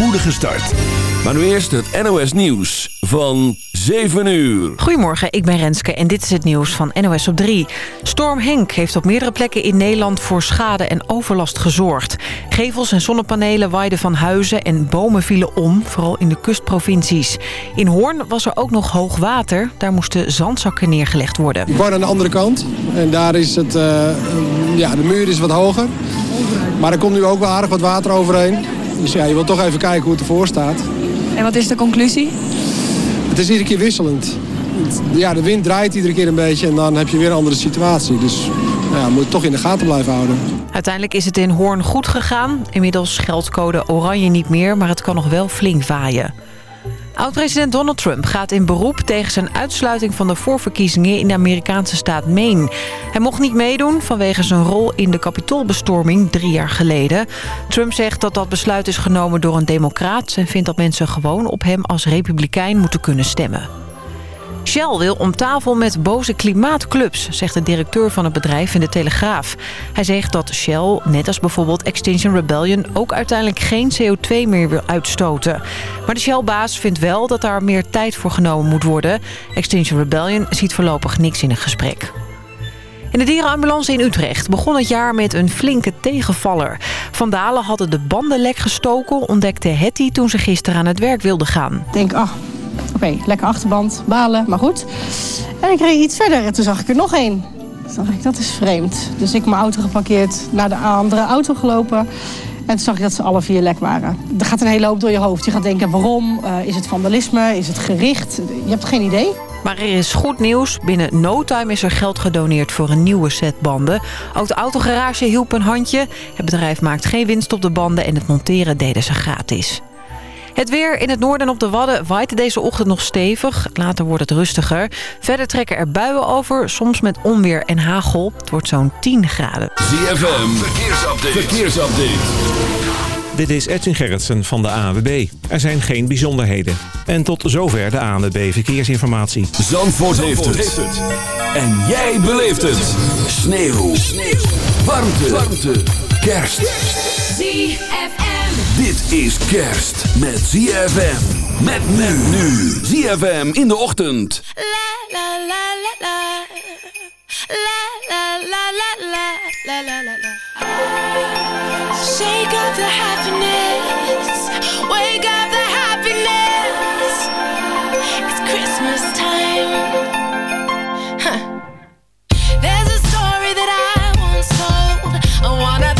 spoedige start. Maar nu eerst het NOS Nieuws van 7 uur. Goedemorgen, ik ben Renske en dit is het nieuws van NOS op 3. Storm Henk heeft op meerdere plekken in Nederland voor schade en overlast gezorgd. Gevels en zonnepanelen waaiden van huizen en bomen vielen om, vooral in de kustprovincies. In Hoorn was er ook nog hoog water. Daar moesten zandzakken neergelegd worden. Ik woon aan de andere kant en daar is het, uh, ja, de muur is wat hoger. Maar er komt nu ook wel aardig wat water overheen. Dus ja, je wilt toch even kijken hoe het ervoor staat. En wat is de conclusie? Het is iedere keer wisselend. Ja, de wind draait iedere keer een beetje en dan heb je weer een andere situatie. Dus ja, moet je toch in de gaten blijven houden. Uiteindelijk is het in Hoorn goed gegaan. Inmiddels geldt code oranje niet meer, maar het kan nog wel flink waaien. Oud-president Donald Trump gaat in beroep tegen zijn uitsluiting van de voorverkiezingen in de Amerikaanse staat Maine. Hij mocht niet meedoen vanwege zijn rol in de kapitoolbestorming drie jaar geleden. Trump zegt dat dat besluit is genomen door een democraat... en vindt dat mensen gewoon op hem als republikein moeten kunnen stemmen. Shell wil om tafel met boze klimaatclubs, zegt de directeur van het bedrijf in de Telegraaf. Hij zegt dat Shell, net als bijvoorbeeld Extinction Rebellion, ook uiteindelijk geen CO2 meer wil uitstoten. Maar de Shell-baas vindt wel dat daar meer tijd voor genomen moet worden. Extinction Rebellion ziet voorlopig niks in een gesprek. In de dierenambulance in Utrecht begon het jaar met een flinke tegenvaller. Vandalen hadden de banden lek gestoken, ontdekte Hetty toen ze gisteren aan het werk wilde gaan. Denk, ach, Oké, lekker achterband, balen, maar goed. En ik reed iets verder en toen zag ik er nog één. Toen dacht ik, dat is vreemd. Dus ik mijn auto geparkeerd, naar de andere auto gelopen. En toen zag ik dat ze alle vier lek waren. Er gaat een hele hoop door je hoofd. Je gaat denken, waarom? Uh, is het vandalisme? Is het gericht? Je hebt geen idee. Maar er is goed nieuws. Binnen no time is er geld gedoneerd voor een nieuwe set banden. Ook de autogarage hielp een handje. Het bedrijf maakt geen winst op de banden en het monteren deden ze gratis. Het weer in het noorden en op de Wadden waait deze ochtend nog stevig. Later wordt het rustiger. Verder trekken er buien over, soms met onweer en hagel. Het wordt zo'n 10 graden. ZFM, verkeersupdate. verkeersupdate. Dit is Edwin Gerritsen van de ANWB. Er zijn geen bijzonderheden. En tot zover de ANWB Verkeersinformatie. Zandvoort, Zandvoort heeft, het. En jij beleeft het. Sneeuw. Sneeuw. Warmte. Warmte. Kerst. ZFM. Dit is kerst met ZFM. Met men nu. ZFM in de ochtend. La la la la la. La la la la la. La la la la. Shake up the happiness. Wake up the happiness. It's Christmas time. Huh. There's a story that I once told. I wanna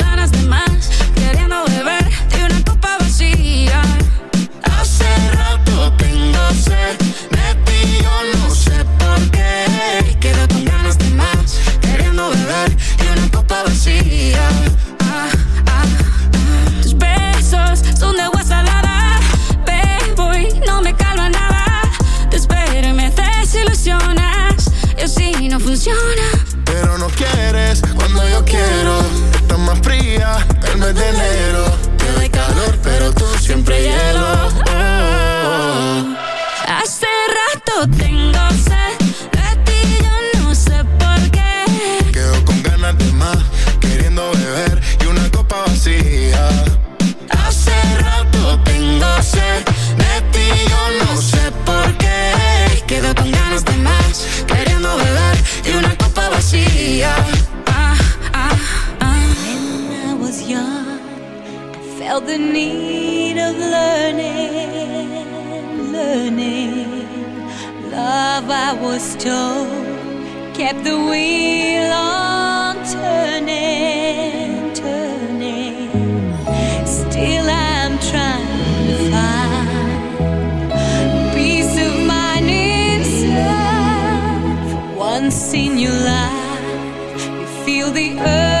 yo no sé por qué. Quedo con ganas de más, queriendo beber de una copa vacía. Ah, ah, ah. Tus besos son de agua salada, bebo y no me calma nada. Te espero y me desilusionas, y no funciona. Más, queriendo beber de una copa vacía. Ah, ah, ah. When I was young, I felt the need of learning, learning. Love, I was told, kept the wheel on turning, In your life, you feel the urge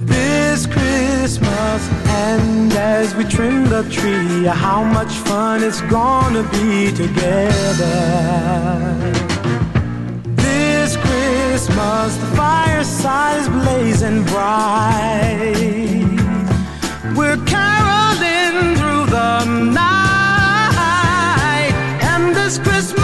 This Christmas, and as we trim the tree, how much fun it's gonna be together. This Christmas, the fireside is blazing bright. We're caroling through the night, and this Christmas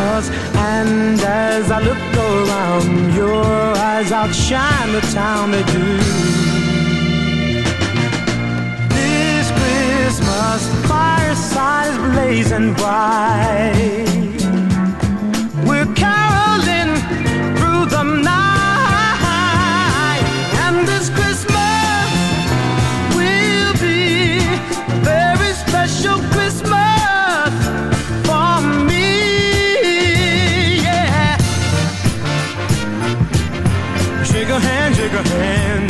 Christmas, and as I look around, your eyes outshine the town they do. This Christmas, fireside is blazing bright. Shake a hand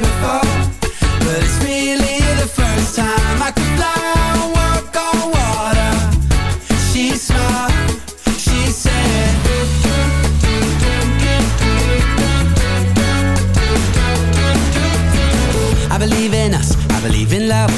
never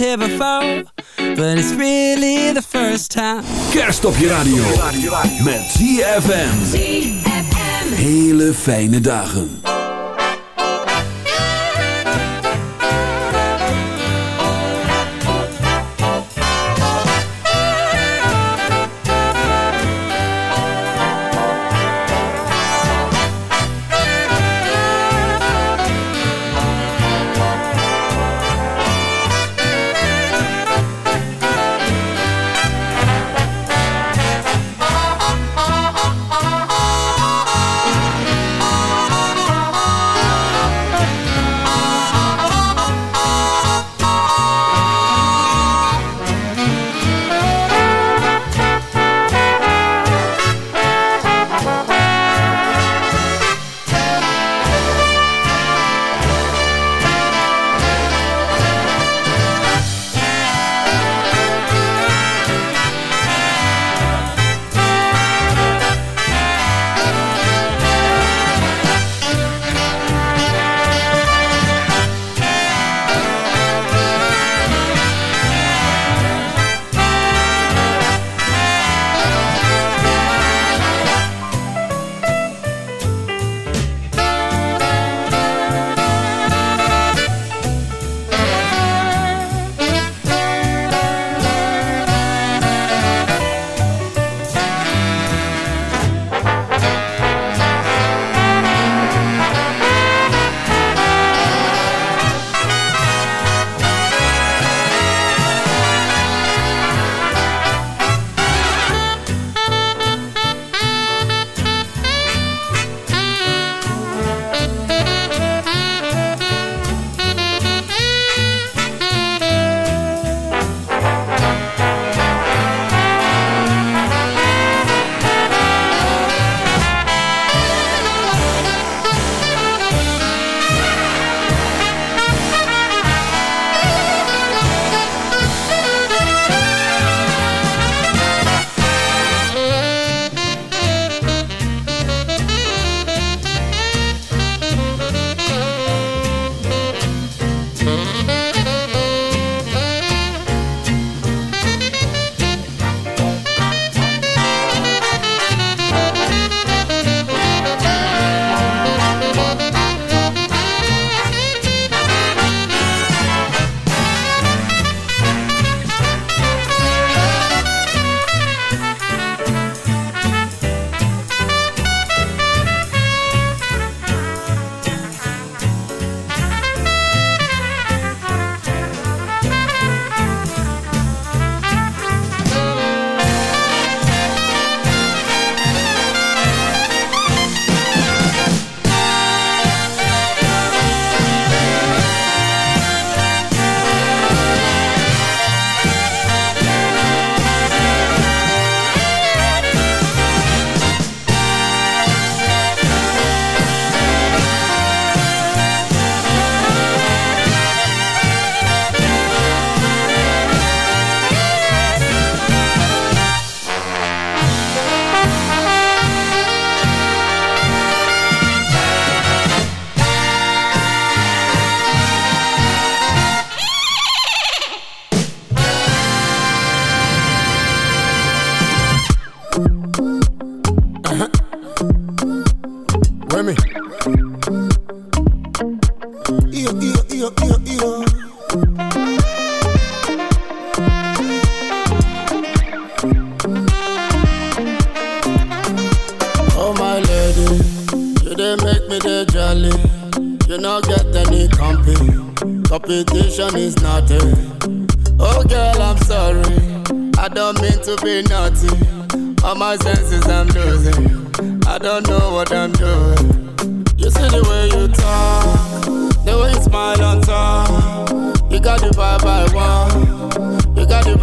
here before. But it's really the first time. Kerst op je radio. Met ZFM. Hele fijne dagen.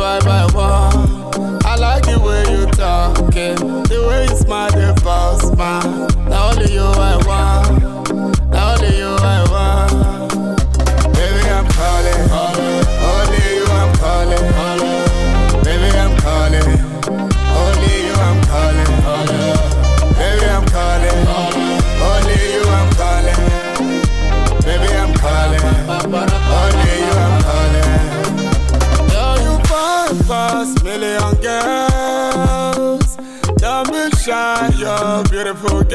You got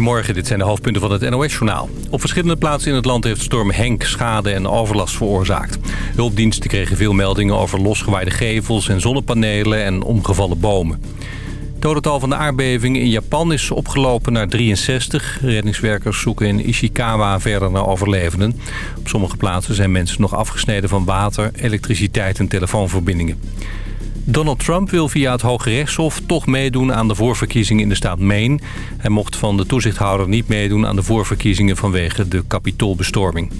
Goedemorgen, dit zijn de hoofdpunten van het NOS-journaal. Op verschillende plaatsen in het land heeft storm Henk schade en overlast veroorzaakt. Hulpdiensten kregen veel meldingen over losgewaaide gevels en zonnepanelen en omgevallen bomen. Het dodental van de aardbeving in Japan is opgelopen naar 63. Reddingswerkers zoeken in Ishikawa verder naar overlevenden. Op sommige plaatsen zijn mensen nog afgesneden van water, elektriciteit en telefoonverbindingen. Donald Trump wil via het Hoge Rechtshof toch meedoen aan de voorverkiezingen in de staat Maine. Hij mocht van de toezichthouder niet meedoen aan de voorverkiezingen vanwege de kapitoolbestorming.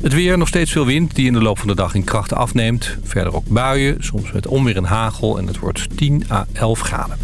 Het weer, nog steeds veel wind die in de loop van de dag in kracht afneemt. Verder ook buien, soms met onweer en hagel en het wordt 10 à 11 graden.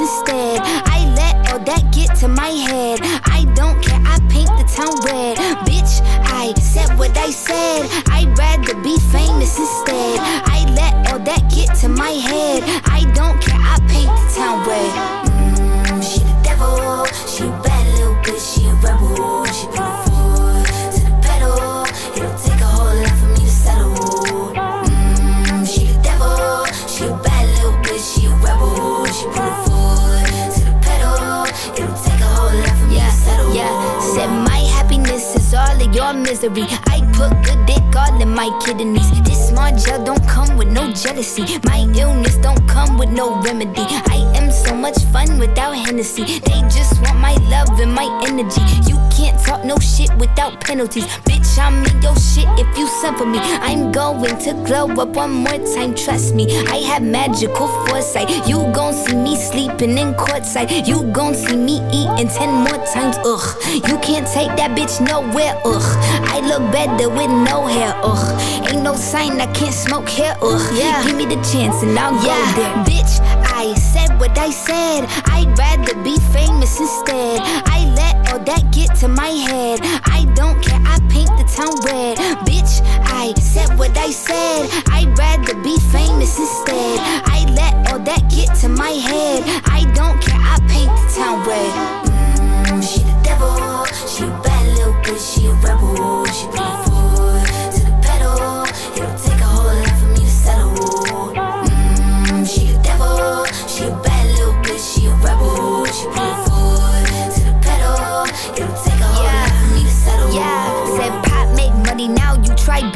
Instead. I let all that get to my head. I don't care, I paint the town red. Bitch, I said what I said. I'd rather be famous instead. I let all that get to my head. I don't care, I paint the town red. Mm, she the devil, she a bad little bitch, she a rebel. She your misery. I put good dick all in my kidneys. This small gel don't come with no jealousy. My illness don't come with no remedy. I am so much fun without Hennessy. They just want my love and my energy. You can't talk no shit without penalties. Bitch, I'm in your shit if you send for me. I'm going to glow up one more time, trust me. I have magical foresight. You gon' see me sleeping in courtside. You gon' see me eating ten more times, ugh. You can't take that bitch nowhere, ugh. I look better with no hair, ugh. Ain't no sign I can't smoke hair, ugh. Yeah. Give me the chance and I'll go there. Bitch, I said what I said. I'd rather be famous instead. I let all that get to my head. I don't care, I paint the town red. Bitch, I said what I said. I'd rather be famous instead. I let all that get to my head. I don't care, I paint the town red. Mm, she the devil, she a bad little bitch, she a rebel. She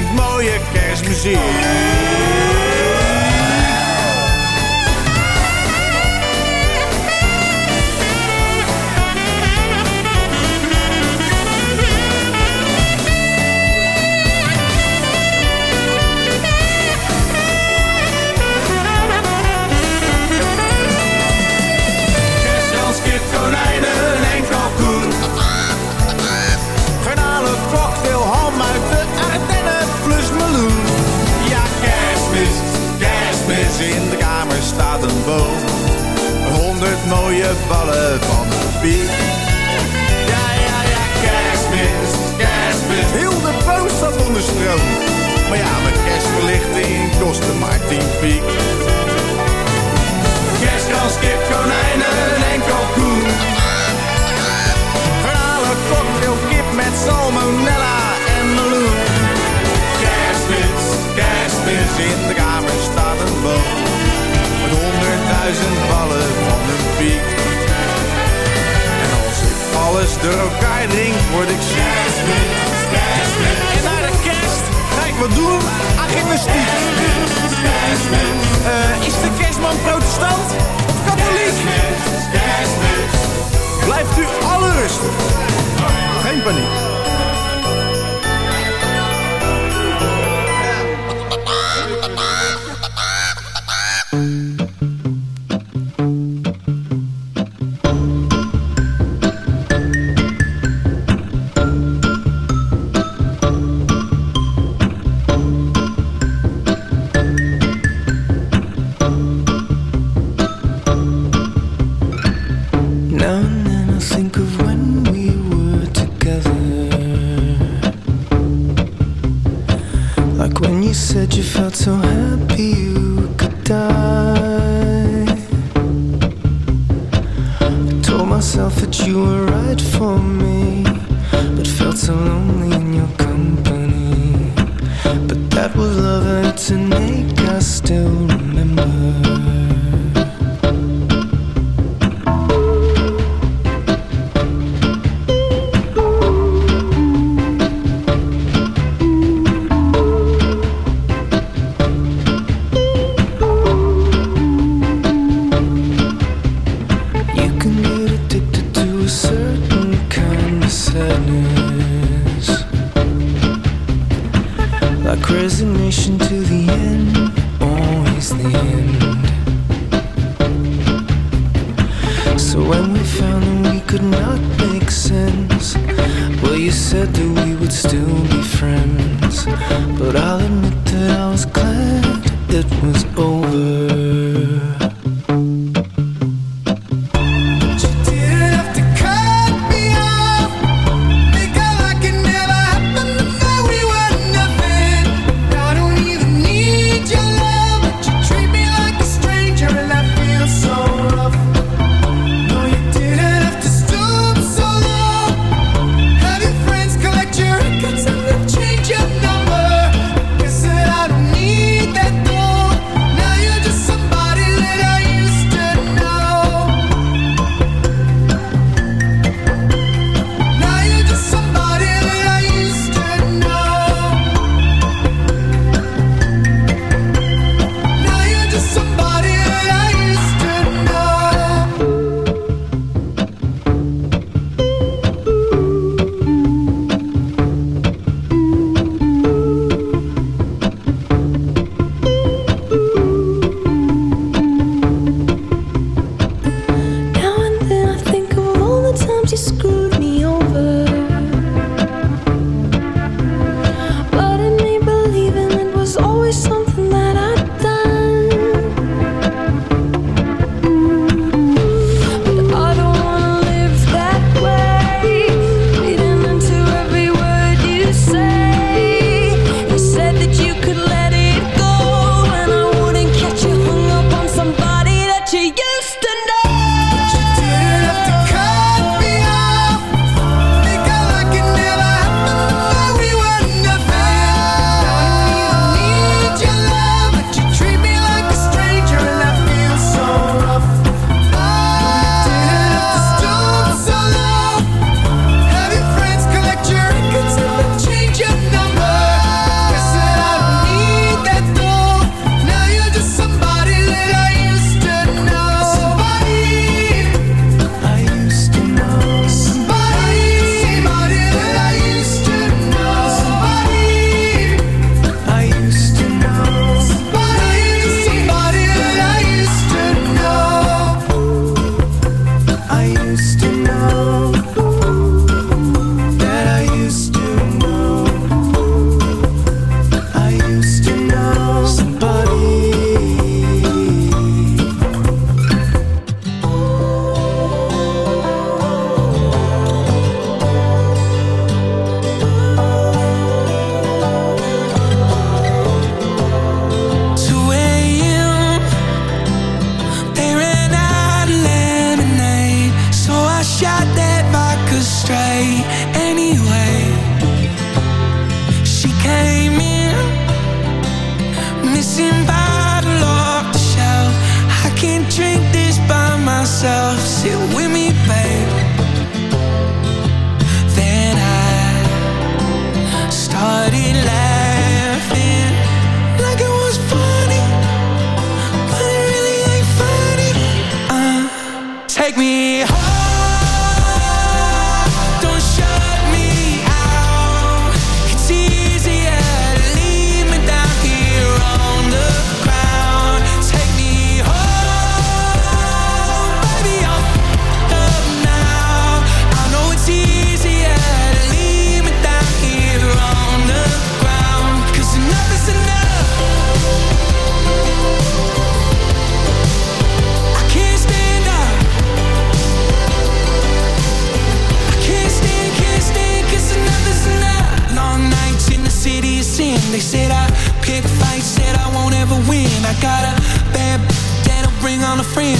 mooie kerstmuziek. je ballen van de piek. Ja, ja, ja, kerstmis, kerstmis. Heel de poos zat onder stroom. Maar ja, mijn kerstverlichting kostte maar tien piek. Kerstkans, kip, konijnen en kalkoen. Verhalen cocktail, kip met salmonella en meloen. Kerstmis, kerstmis in de kamer duizend ballen van een piek. En als ik alles door elkaar drink, word ik zes. En naar de kerst ga ik wat doen aan gymnastiek. Eh, is de kerstman protestant?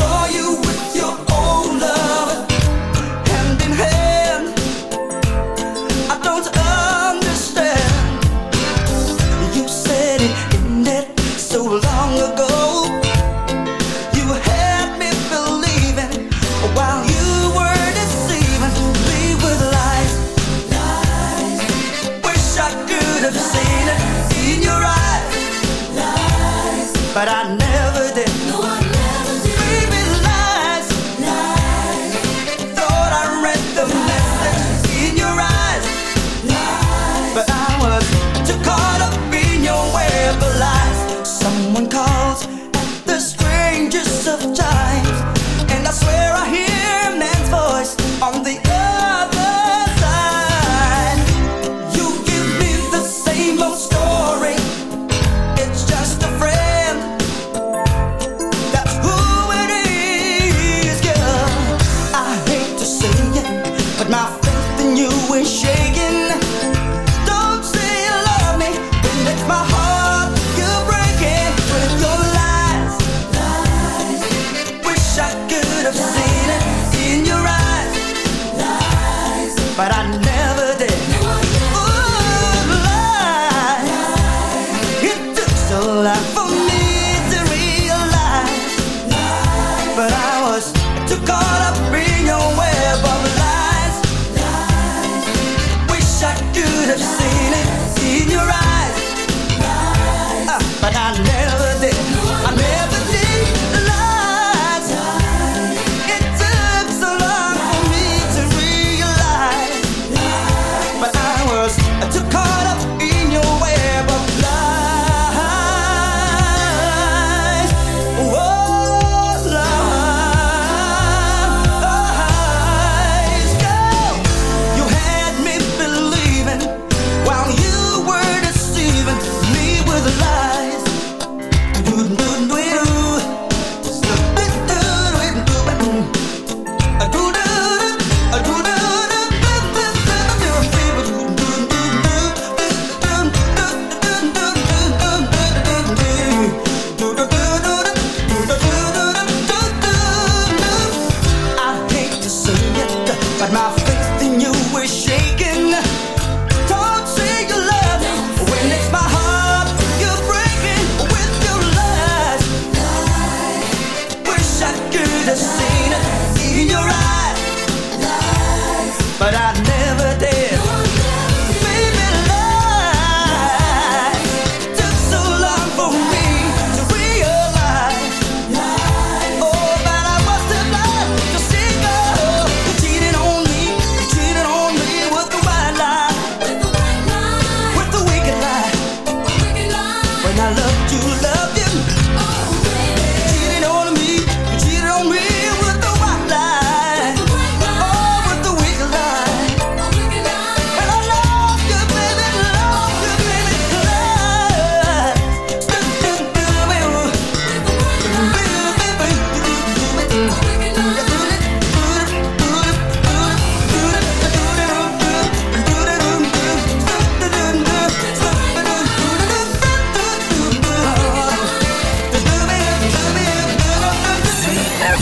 saw you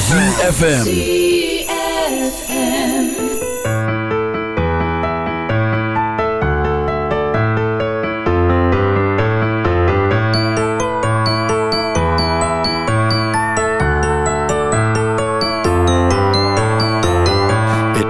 ZFM.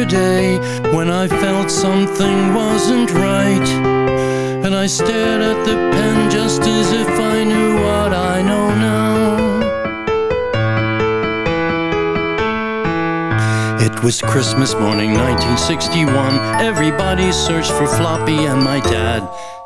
yesterday When I felt something wasn't right. And I stared at the pen just as if I knew what I know now. It was Christmas morning 1961 Everybody searched for Floppy and my dad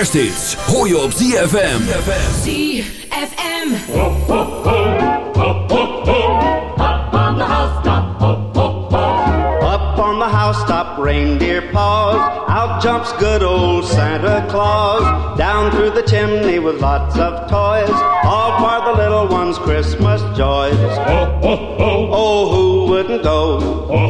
Allergrootste kersthits hoor je op ZFM. ZFM. Up on the housetop, reindeer paws. Out jumps good old Santa Claus. Down through the chimney with lots of toys. All for the little ones' Christmas joys. Oh, who wouldn't go?